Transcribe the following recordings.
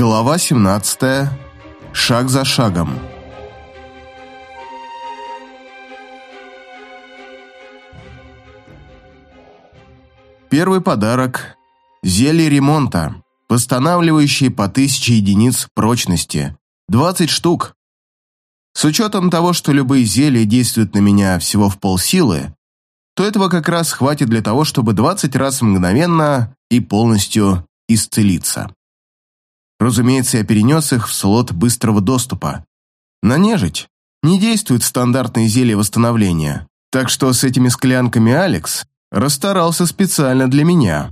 Глава 17. Шаг за шагом. Первый подарок – зелье ремонта, восстанавливающее по 1000 единиц прочности, 20 штук. С учетом того, что любые зелья действуют на меня всего в полсилы, то этого как раз хватит для того, чтобы 20 раз мгновенно и полностью исцелиться. Разумеется, я перенес их в слот быстрого доступа. На нежить не действуют стандартные зелья восстановления, так что с этими склянками Алекс расстарался специально для меня.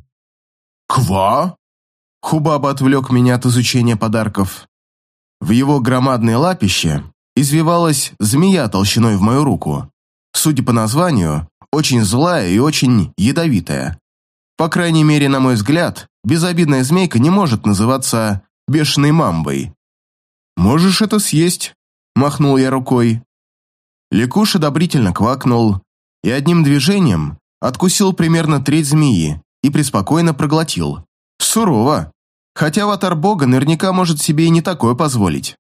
«Ква?» Хубаба отвлек меня от изучения подарков. В его громадной лапище извивалась змея толщиной в мою руку. Судя по названию, очень злая и очень ядовитая. По крайней мере, на мой взгляд, безобидная змейка не может называться бешеной мамбой. «Можешь это съесть», – махнул я рукой. Лекуш одобрительно квакнул и одним движением откусил примерно треть змеи и преспокойно проглотил. Сурово, хотя аватар бога наверняка может себе и не такое позволить.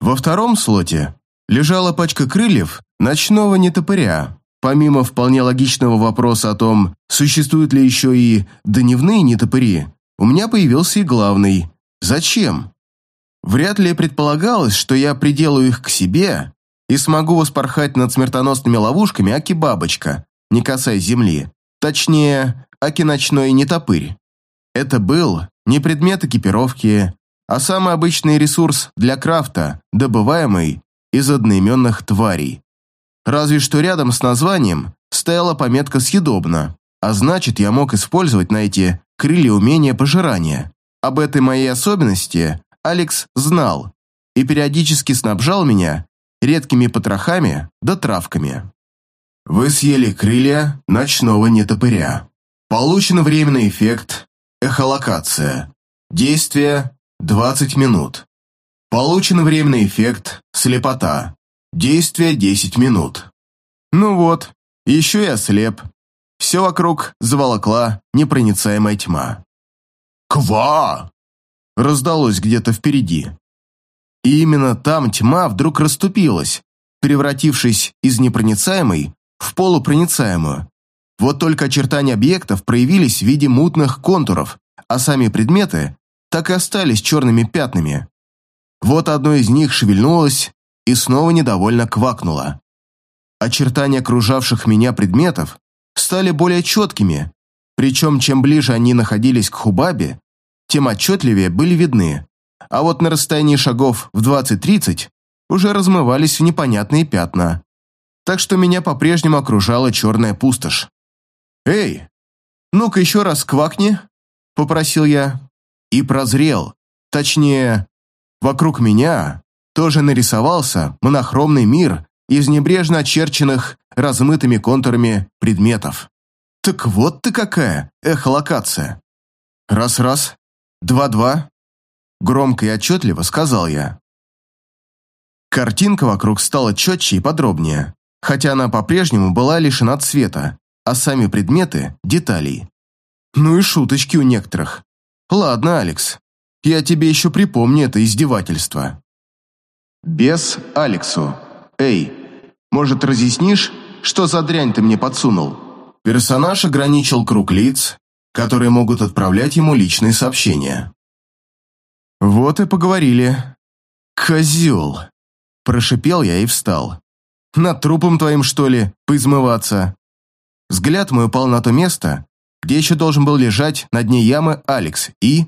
Во втором слоте лежала пачка крыльев ночного нетопыря. Помимо вполне логичного вопроса о том, существуют ли еще и дневные нетопыри, у меня появился и главный. Зачем? Вряд ли предполагалось, что я приделаю их к себе и смогу воспорхать над смертоносными ловушками Аки-бабочка, не касаясь земли. Точнее, Аки-ночной нетопырь. Это был не предмет экипировки, а самый обычный ресурс для крафта, добываемый из одноименных тварей. Разве что рядом с названием стояла пометка «съедобно», а значит, я мог использовать на эти крылья умения пожирания. Об этой моей особенности Алекс знал и периодически снабжал меня редкими потрохами да травками. Вы съели крылья ночного нетопыря. Получен временный эффект эхолокация. Действие 20 минут. Получен временный эффект слепота. Действие 10 минут. Ну вот, еще я слеп. Все вокруг заволокла непроницаемая тьма. «Ква!» раздалось где-то впереди. И именно там тьма вдруг расступилась, превратившись из непроницаемой в полупроницаемую. Вот только очертания объектов проявились в виде мутных контуров, а сами предметы так и остались черными пятнами. Вот одно из них шевельнулось и снова недовольно квакнуло. Очертания окружавших меня предметов стали более четкими, причем чем ближе они находились к Хубабе, тем отчетливее были видны, а вот на расстоянии шагов в 20-30 уже размывались в непонятные пятна. Так что меня по-прежнему окружала черная пустошь. «Эй, ну-ка еще раз квакни», — попросил я. И прозрел. Точнее, вокруг меня тоже нарисовался монохромный мир из небрежно очерченных размытыми контурами предметов. Так вот ты какая эхолокация. Раз-раз, два-два, громко и отчетливо сказал я. Картинка вокруг стала четче и подробнее, хотя она по-прежнему была лишена цвета, а сами предметы – деталей. Ну и шуточки у некоторых. Ладно, Алекс, я тебе еще припомню это издевательство. Без Алексу. Эй, может, разъяснишь, что за дрянь ты мне подсунул? Персонаж ограничил круг лиц, которые могут отправлять ему личные сообщения. Вот и поговорили. Козел. Прошипел я и встал. Над трупом твоим, что ли, поизмываться? Взгляд мой упал на то место, где еще должен был лежать на дне ямы Алекс, и...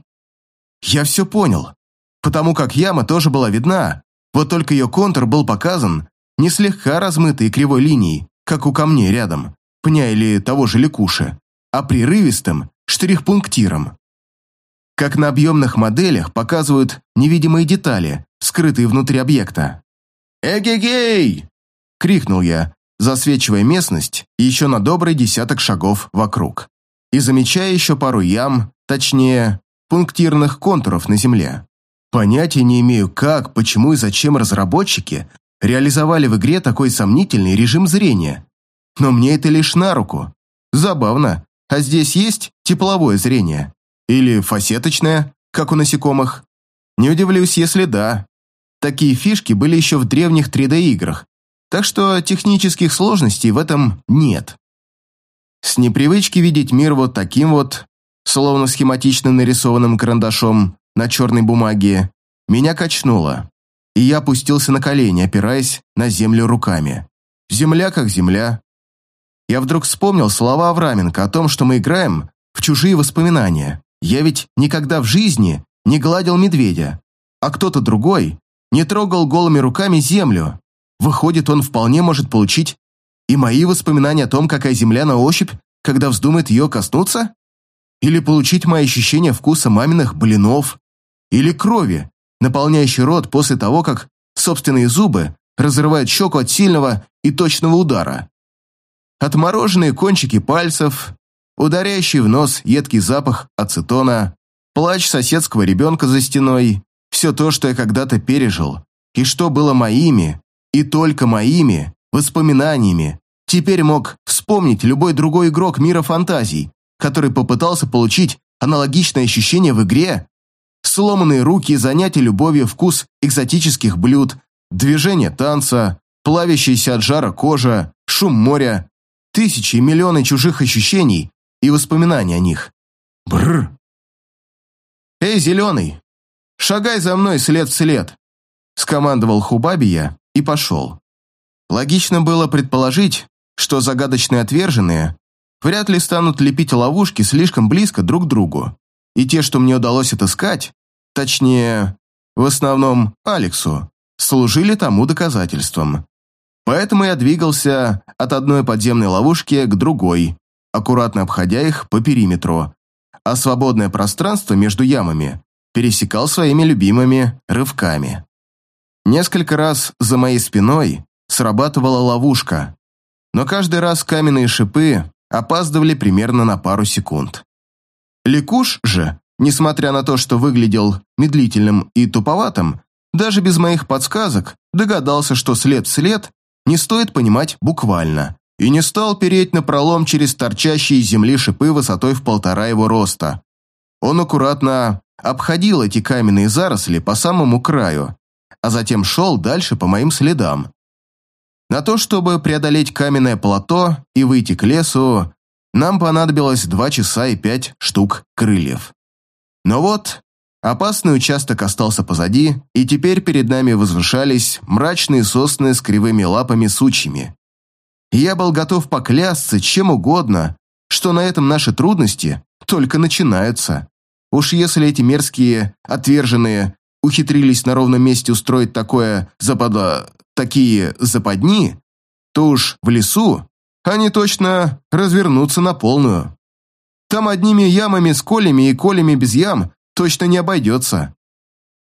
Я все понял, потому как яма тоже была видна, вот только ее контур был показан не слегка размытой кривой линией, как у камней рядом, пня или того же лекуши, а прерывистым штрих-пунктиром. Как на объемных моделях показывают невидимые детали, скрытые внутри объекта. «Эгегей!» — крикнул я, засвечивая местность еще на добрый десяток шагов вокруг и замечая еще пару ям, точнее, пунктирных контуров на Земле. Понятия не имею, как, почему и зачем разработчики реализовали в игре такой сомнительный режим зрения. Но мне это лишь на руку. Забавно, а здесь есть тепловое зрение? Или фасеточное, как у насекомых? Не удивлюсь, если да. Такие фишки были еще в древних 3D-играх, так что технических сложностей в этом нет. С непривычки видеть мир вот таким вот, словно схематично нарисованным карандашом на черной бумаге, меня качнуло, и я опустился на колени, опираясь на землю руками. Земля как земля. Я вдруг вспомнил слова Авраменко о том, что мы играем в чужие воспоминания. Я ведь никогда в жизни не гладил медведя, а кто-то другой не трогал голыми руками землю. Выходит, он вполне может получить и мои воспоминания о том, какая земля на ощупь, когда вздумает ее коснуться? Или получить мои ощущения вкуса маминых блинов? Или крови, наполняющей рот после того, как собственные зубы разрывают щеку от сильного и точного удара? Отмороженные кончики пальцев, ударяющий в нос едкий запах ацетона, плач соседского ребенка за стеной, все то, что я когда-то пережил, и что было моими, и только моими, воспоминаниями, теперь мог вспомнить любой другой игрок мира фантазий, который попытался получить аналогичное ощущение в игре. Сломанные руки, занятия любовью, вкус экзотических блюд, движение танца, плавящаяся от жара кожа, шум моря, тысячи и миллионы чужих ощущений и воспоминаний о них. Бррр. «Эй, зеленый, шагай за мной след в след!» скомандовал Хубабия и пошел. Логично было предположить, что загадочные отверженные вряд ли станут лепить ловушки слишком близко друг к другу, и те, что мне удалось отыскать, точнее, в основном Алексу, служили тому доказательством. Поэтому я двигался от одной подземной ловушки к другой, аккуратно обходя их по периметру, а свободное пространство между ямами пересекал своими любимыми рывками. Несколько раз за моей спиной срабатывала ловушка, но каждый раз каменные шипы опаздывали примерно на пару секунд. Ликуш же, несмотря на то, что выглядел медлительным и туповатым, даже без моих подсказок догадался, что след в след не стоит понимать буквально, и не стал переть на пролом через торчащие из земли шипы высотой в полтора его роста. Он аккуратно обходил эти каменные заросли по самому краю, а затем шел дальше по моим следам, на то, чтобы преодолеть каменное плато и выйти к лесу, нам понадобилось два часа и пять штук крыльев. Но вот, опасный участок остался позади, и теперь перед нами возвышались мрачные сосны с кривыми лапами-сучьями. Я был готов поклясться чем угодно, что на этом наши трудности только начинаются. Уж если эти мерзкие, отверженные, ухитрились на ровном месте устроить такое запада такие западни, то уж в лесу они точно развернутся на полную. Там одними ямами с колями и колями без ям точно не обойдется.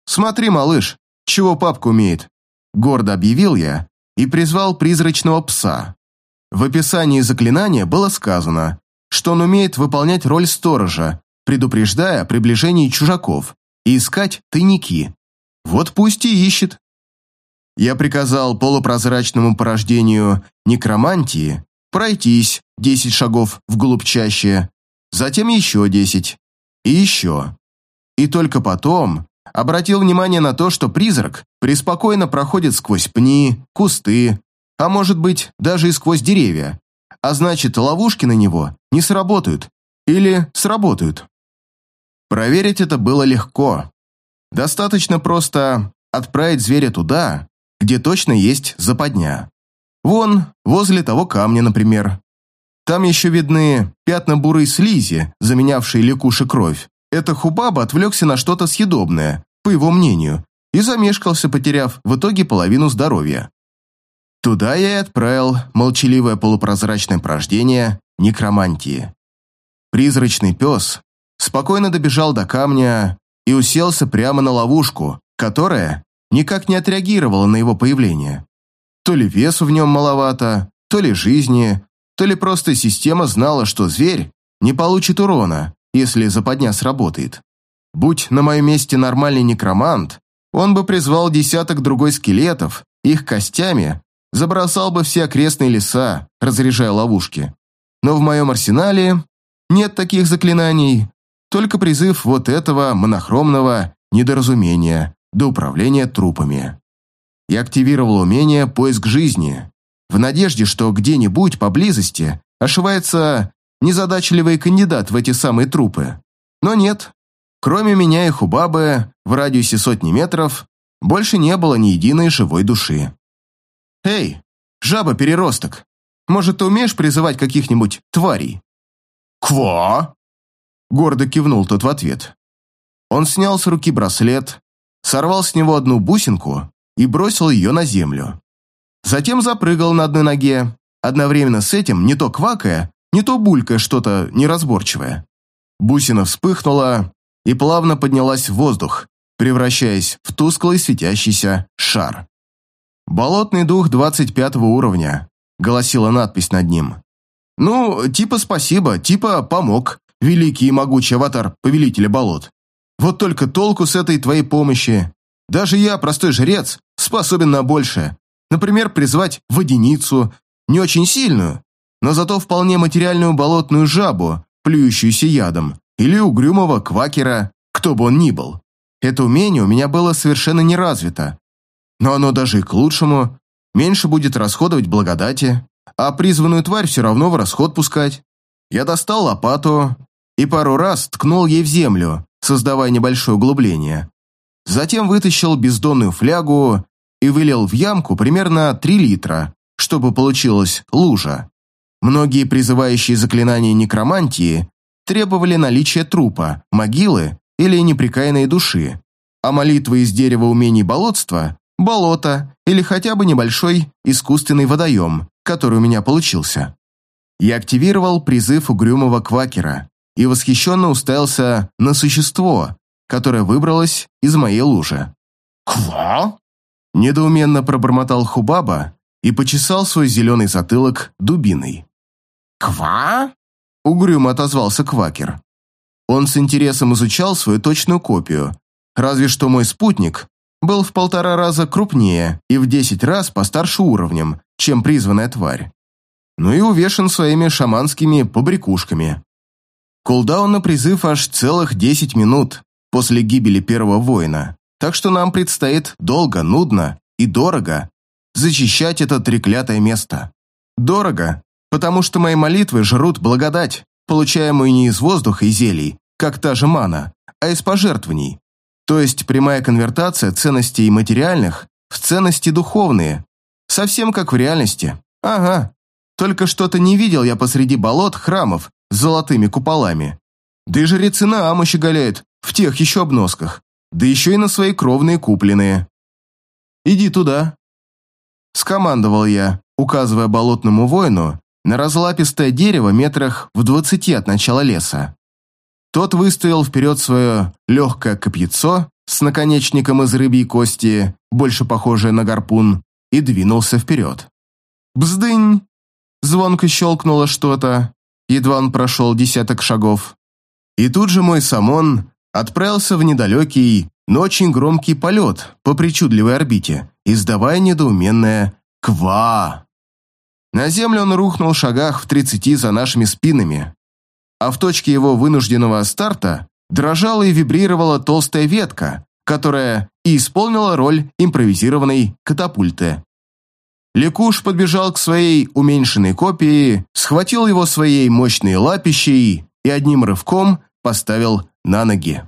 «Смотри, малыш, чего папка умеет», – гордо объявил я и призвал призрачного пса. В описании заклинания было сказано, что он умеет выполнять роль сторожа, предупреждая о приближении чужаков и искать тайники. Вот пусть и ищет. Я приказал полупрозрачному порождению некромантии пройтись десять шагов вглубь чаще, затем еще десять и еще. И только потом обратил внимание на то, что призрак преспокойно проходит сквозь пни, кусты, а может быть, даже и сквозь деревья, а значит, ловушки на него не сработают или сработают. Проверить это было легко. Достаточно просто отправить зверя туда, где точно есть западня. Вон, возле того камня, например. Там еще видны пятна бурой слизи, заменявшие лекуши кровь. Это Хубаба отвлекся на что-то съедобное, по его мнению, и замешкался, потеряв в итоге половину здоровья. Туда я и отправил молчаливое полупрозрачное порождение некромантии. Призрачный пес спокойно добежал до камня и уселся прямо на ловушку, которая никак не отреагировала на его появление. То ли весу в нем маловато, то ли жизни, то ли просто система знала, что зверь не получит урона, если западня сработает. Будь на моем месте нормальный некромант, он бы призвал десяток другой скелетов, их костями забросал бы все окрестные леса, разряжая ловушки. Но в моем арсенале нет таких заклинаний, только призыв вот этого монохромного недоразумения до управления трупами. Я активировал умение «Поиск жизни», в надежде, что где-нибудь поблизости ошивается незадачливый кандидат в эти самые трупы. Но нет. Кроме меня и Хубабы, в радиусе сотни метров, больше не было ни единой живой души. «Эй, жаба-переросток, может, ты умеешь призывать каких-нибудь тварей?» «Ква?» Гордо кивнул тот в ответ. Он снял с руки браслет, сорвал с него одну бусинку и бросил ее на землю. Затем запрыгал на одной ноге, одновременно с этим не то квакая, не то булькая что-то неразборчивое. Бусина вспыхнула и плавно поднялась в воздух, превращаясь в тусклый светящийся шар. «Болотный дух 25 уровня», — голосила надпись над ним. «Ну, типа спасибо, типа помог, великий и могучий аватар Повелителя болот. Вот только толку с этой твоей помощи. Даже я, простой жрец, способен на большее. Например, призвать водяницу, не очень сильную, но зато вполне материальную болотную жабу, плюющуюся ядом, или угрюмого квакера, кто бы он ни был. Это умение у меня было совершенно не развито. Но оно даже и к лучшему. Меньше будет расходовать благодати, а призванную тварь все равно в расход пускать. Я достал лопату и пару раз ткнул ей в землю, создавая небольшое углубление. Затем вытащил бездонную флягу и вылил в ямку примерно 3 литра, чтобы получилась лужа. Многие призывающие заклинания некромантии требовали наличия трупа, могилы или неприкаянной души, а молитвы из дерева умений болотства – болото или хотя бы небольшой искусственный водоем, который у меня получился. Я активировал призыв угрюмого квакера и восхищенно уставился на существо, которое выбралось из моей лужи. «Ква?» Недоуменно пробормотал Хубаба и почесал свой зеленый затылок дубиной. «Ква?» — угрюмо отозвался Квакер. Он с интересом изучал свою точную копию, разве что мой спутник был в полтора раза крупнее и в десять раз постарше уровнем, чем призванная тварь. Ну и увешан своими шаманскими побрякушками. Кулдаун на призыв аж целых десять минут после гибели первого воина, так что нам предстоит долго, нудно и дорого зачищать это треклятое место. Дорого, потому что мои молитвы жрут благодать, получаемую не из воздуха и зелий, как та же мана, а из пожертвований. То есть прямая конвертация ценностей материальных в ценности духовные. Совсем как в реальности. Ага. Только что-то не видел я посреди болот храмов с золотыми куполами. Да и жрецы на Аму в тех еще обносках. Да еще и на свои кровные купленные. «Иди туда», — скомандовал я, указывая болотному воину на разлапистое дерево метрах в двадцати от начала леса. Тот выставил вперед свое легкое копьецо с наконечником из рыбьей кости, больше похожее на гарпун, и двинулся вперед. «Бздынь!» Звонко щелкнуло что-то, едва он прошел десяток шагов. И тут же мой самон отправился в недалекий, но очень громкий полет по причудливой орбите, издавая недоуменное «Ква!». На землю он рухнул в шагах в тридцати за нашими спинами, а в точке его вынужденного старта дрожала и вибрировала толстая ветка, которая и исполнила роль импровизированной катапульты. Лекуш подбежал к своей уменьшенной копии, схватил его своей мощной лапищей и одним рывком поставил на ноги.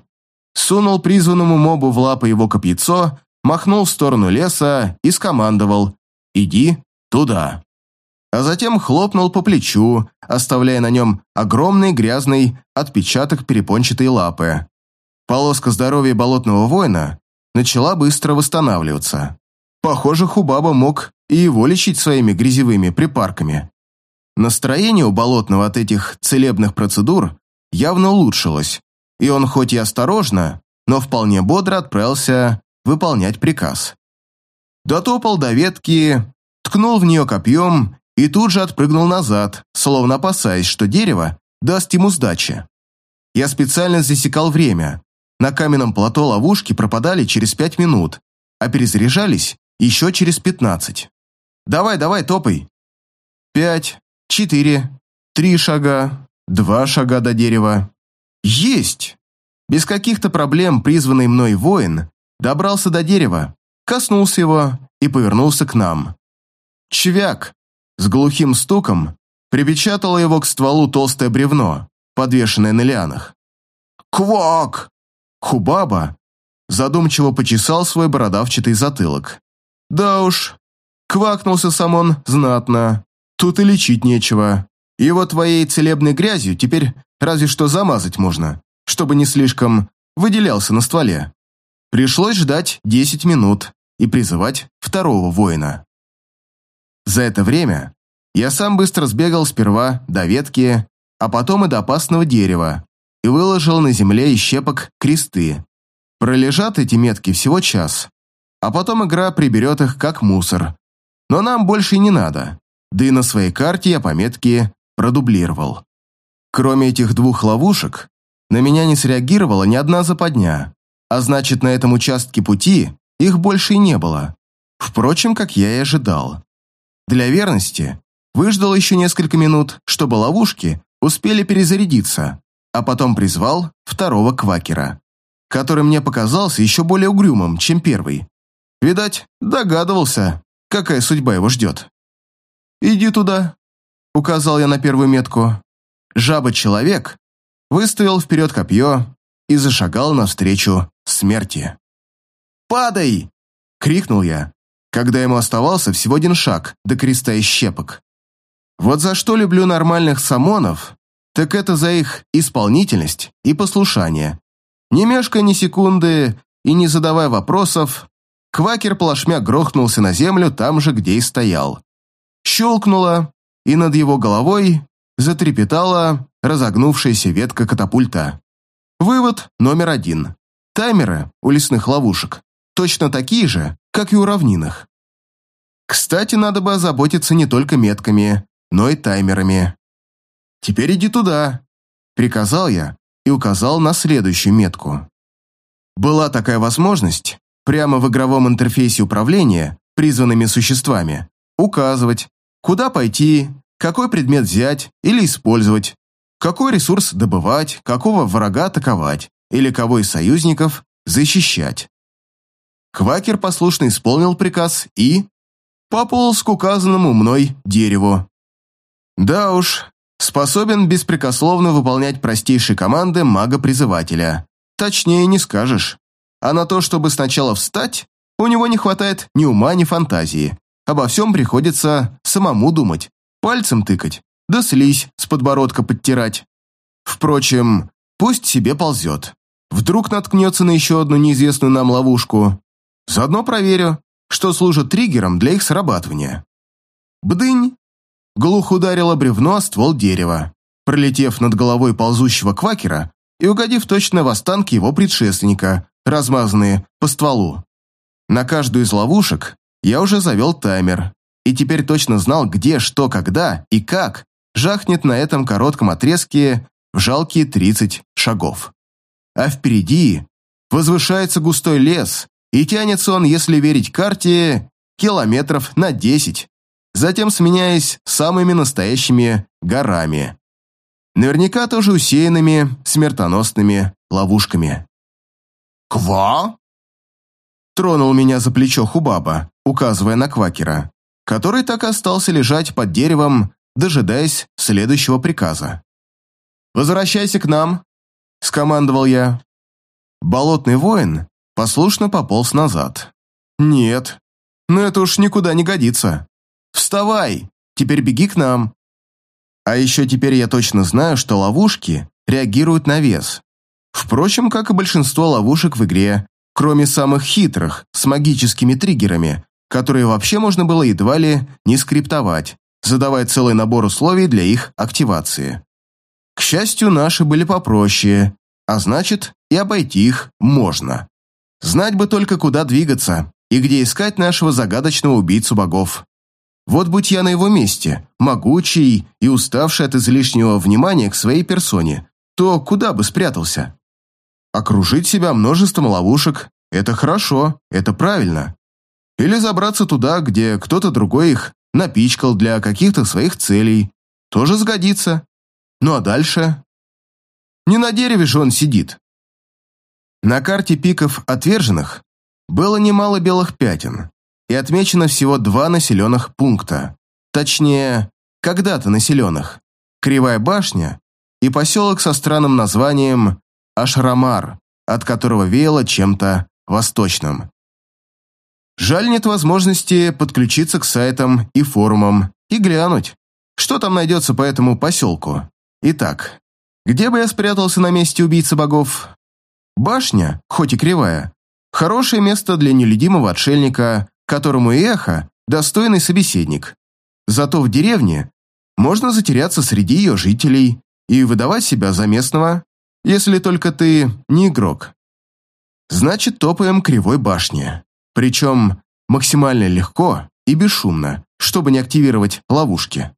Сунул призванному мобу в лапы его копьецо, махнул в сторону леса и скомандовал «Иди туда» а затем хлопнул по плечу, оставляя на нем огромный грязный отпечаток перепончатой лапы. Полоска здоровья болотного воина начала быстро восстанавливаться. Похоже, Хубаба мог и его лечить своими грязевыми припарками. Настроение у болотного от этих целебных процедур явно улучшилось, и он хоть и осторожно, но вполне бодро отправился выполнять приказ. Дотопал до ветки, ткнул в нее копьем и тут же отпрыгнул назад, словно опасаясь, что дерево даст ему сдачи. Я специально засекал время. На каменном плато ловушки пропадали через пять минут, а перезаряжались еще через пятнадцать. «Давай, давай, топай!» Пять, четыре, три шага, два шага до дерева. Есть! Без каких-то проблем призванный мной воин добрался до дерева, коснулся его и повернулся к нам. Чвяк с глухим стуком припечатало его к стволу толстое бревно, подвешенное на лианах. «Квак!» Хубаба задумчиво почесал свой бородавчатый затылок. «Да уж, квакнулся сам он знатно. Тут и лечить нечего. Его твоей целебной грязью теперь разве что замазать можно, чтобы не слишком выделялся на стволе. Пришлось ждать 10 минут и призывать второго воина. За это время я сам быстро сбегал сперва до ветки, а потом и до опасного дерева и выложил на земле из щепок кресты. Пролежат эти метки всего час, а потом игра приберет их как мусор. Но нам больше не надо, да и на своей карте я пометки продублировал. Кроме этих двух ловушек, на меня не среагировала ни одна западня, а значит, на этом участке пути их больше и не было. Впрочем, как я и ожидал. Для верности выждал еще несколько минут, чтобы ловушки успели перезарядиться, а потом призвал второго квакера, который мне показался еще более угрюмым, чем первый. Видать, догадывался, какая судьба его ждет. «Иди туда», — указал я на первую метку. Жаба-человек выставил вперед копье и зашагал навстречу смерти. «Падай!» — крикнул я, когда ему оставался всего один шаг до креста и щепок. Вот за что люблю нормальных самонов, так это за их исполнительность и послушание. Не мешкая ни секунды и не задавая вопросов, квакер плашмя грохнулся на землю там же, где и стоял. Щелкнуло, и над его головой затрепетала разогнувшаяся ветка катапульта. Вывод номер один. Таймеры у лесных ловушек точно такие же, как и у равнинных. Кстати, надо бы озаботиться не только метками, но и таймерами. «Теперь иди туда», — приказал я и указал на следующую метку. Была такая возможность прямо в игровом интерфейсе управления призванными существами указывать, куда пойти, какой предмет взять или использовать, какой ресурс добывать, какого врага атаковать или кого из союзников защищать. Квакер послушно исполнил приказ и пополз к указанному мной дереву. Да уж, способен беспрекословно выполнять простейшие команды мага-призывателя. Точнее не скажешь. А на то, чтобы сначала встать, у него не хватает ни ума, ни фантазии. Обо всем приходится самому думать, пальцем тыкать, да слизь с подбородка подтирать. Впрочем, пусть себе ползет. Вдруг наткнется на еще одну неизвестную нам ловушку. Заодно проверю, что служит триггером для их срабатывания. Бдынь! Глухо ударило бревно о ствол дерева, пролетев над головой ползущего квакера и угодив точно в останки его предшественника, размазанные по стволу. На каждую из ловушек я уже завел таймер, и теперь точно знал, где, что, когда и как жахнет на этом коротком отрезке в жалкие 30 шагов. А впереди возвышается густой лес, и тянется он, если верить карте, километров на 10, затем сменяясь самыми настоящими горами. Наверняка тоже усеянными смертоносными ловушками. «Ква?» Тронул меня за плечо Хубаба, указывая на Квакера который так и остался лежать под деревом, дожидаясь следующего приказа. «Возвращайся к нам», — скомандовал я. Болотный воин послушно пополз назад. «Нет, но это уж никуда не годится. Вставай, теперь беги к нам». А еще теперь я точно знаю, что ловушки реагируют на вес. Впрочем, как и большинство ловушек в игре, кроме самых хитрых, с магическими триггерами, которые вообще можно было едва ли не скриптовать, задавая целый набор условий для их активации. К счастью, наши были попроще, а значит, и обойти их можно. Знать бы только, куда двигаться и где искать нашего загадочного убийцу богов. Вот будь я на его месте, могучий и уставший от излишнего внимания к своей персоне, то куда бы спрятался? Окружить себя множеством ловушек – это хорошо, это правильно. Или забраться туда, где кто-то другой их напичкал для каких-то своих целей. Тоже сгодится. Ну а дальше? Не на дереве же он сидит. На карте пиков отверженных было немало белых пятен, и отмечено всего два населенных пункта. Точнее, когда-то населенных. Кривая башня и поселок со странным названием Ашрамар, от которого веяло чем-то восточным. Жаль нет возможности подключиться к сайтам и форумам и глянуть, что там найдется по этому поселку. Итак, где бы я спрятался на месте убийцы богов? Башня, хоть и кривая, хорошее место для нелюдимого отшельника, которому и эхо – достойный собеседник. Зато в деревне можно затеряться среди ее жителей и выдавать себя за местного, если только ты не игрок. Значит, топаем кривой башне. Причем максимально легко и бесшумно, чтобы не активировать ловушки.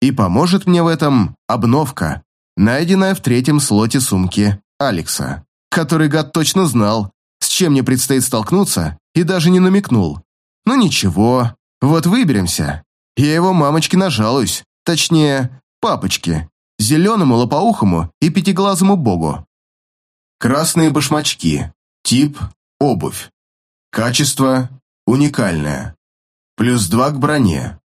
И поможет мне в этом обновка, найденная в третьем слоте сумки Алекса, который гад точно знал, с чем мне предстоит столкнуться, и даже не намекнул. Ну ничего, вот выберемся. Я его мамочке нажалуюсь, точнее, папочке, зеленому лопоухому и пятиглазому богу. Красные башмачки. Тип – обувь. Качество – уникальное. Плюс 2 к броне.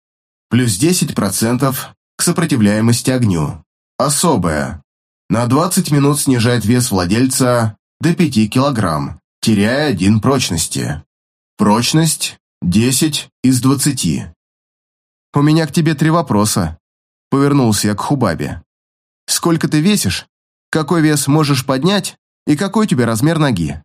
Плюс 10% к сопротивляемости огню. Особое. На 20 минут снижает вес владельца до 5 кг, теряя 1 прочности. Прочность 10 из 20. «У меня к тебе три вопроса», — повернулся я к Хубабе. «Сколько ты весишь? Какой вес можешь поднять? И какой у тебя размер ноги?»